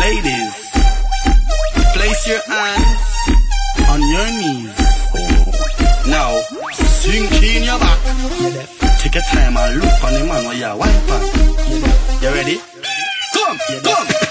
Ladies, place your hands on your knees. Now, sink in your back. Take your time and look on the man while you're pan. You ready? Come, come.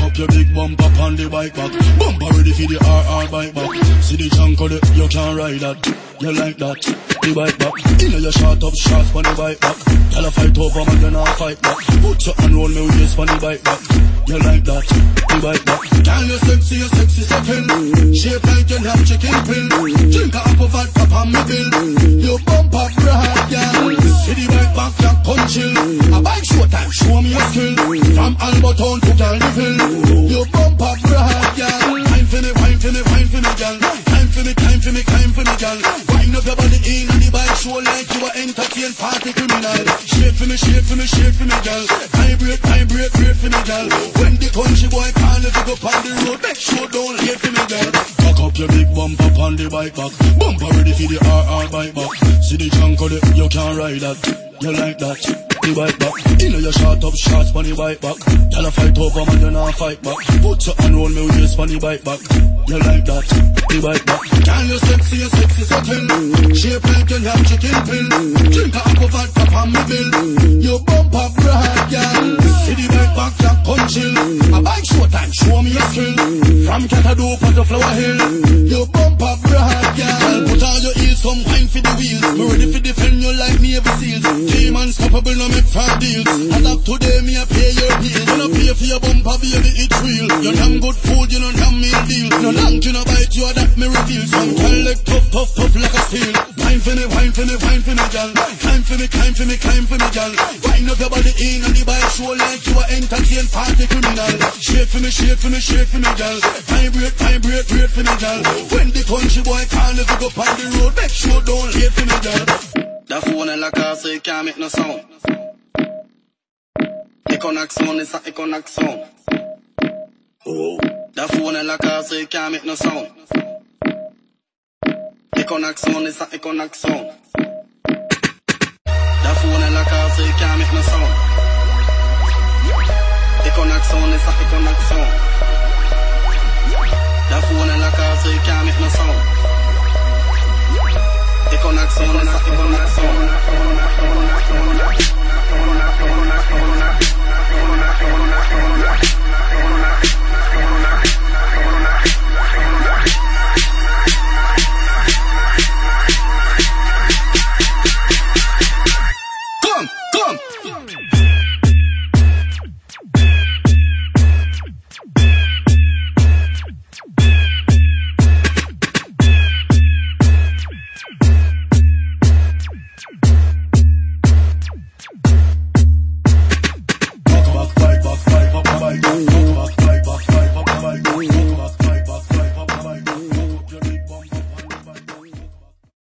Up your big bumper on the bike back. Bumper ready for the RR bike back. See the chunk of the, you can't ride that. You like that? The bike back. You know you shot up shots on the bike back. Tell a fight over man, you not fight back. Put your hand round me waist on the bike back. You like that? The bike back. Girl, you sexy, you sexy second. Shape like you have chicken pill. Drink a apple vodka on me bill. You bump up broad, girl. See the bike back, you come chill. A bike show time, show me your skill. From Alberton to Calville. You bump up broad, girl. Time for me, wine for me, wine for me, girl. For me, time for me, time for me, girl. Wind up your body in on the bike, show like you are entertain party criminal. Shake for me, shake for me, shake for me, girl. Vibrate, vibrate, break for me, girl. When the country boy if you go on the road, make sure don't for me, girl. Cock up your big bumper on the bike back. Bumper ready for the RR bike back. See the junk of the, you can't ride that. You like that? The bike back. You know you shot up shots on the bike back. Tell a fight over man, you not fight back. Put your hand round me waist on the bike back. You like that? The bike back. Can you sexy, you sexy subtle. Shape like you have chicken pill. Drink a apple vodka on me bill. You bump up broad, girl. See the bike back, you come chill. A bike show time, show me your skill. From Catadoo to Flower Hill. You bump up broad, girl. Put on your heels, come wine for the wheels. Me ready for defend you like Navy SEALs. Unstoppable, no make fair deals. As of today, me a pay your bills. You no pay for your bumper, baby, it's real. You damn good food, you no damn meal deal. No long, you no bite, you a that me reveal. Some girl like tough, tough, tough like a steel. Wine for me, wine for me, wine for me, girl. Climb for me, climb for me, climb for me, girl. Wind up your body in on the bike, show like you a entertain party criminal. Shake for me, shake for me, shake for me, girl. Vibrate, vibrate, great for me, girl. When the country boy call if you go on the road, make sure don't late for me, girl. That phone in la car so you can't make no sound. Econax sound is a Econax sound. Oh. That phone in la car so you can't make no sound. Econax sound is a Econax sound. That phone in la car so you can't make no sound. Econax sound is a Econax sound. Come, come.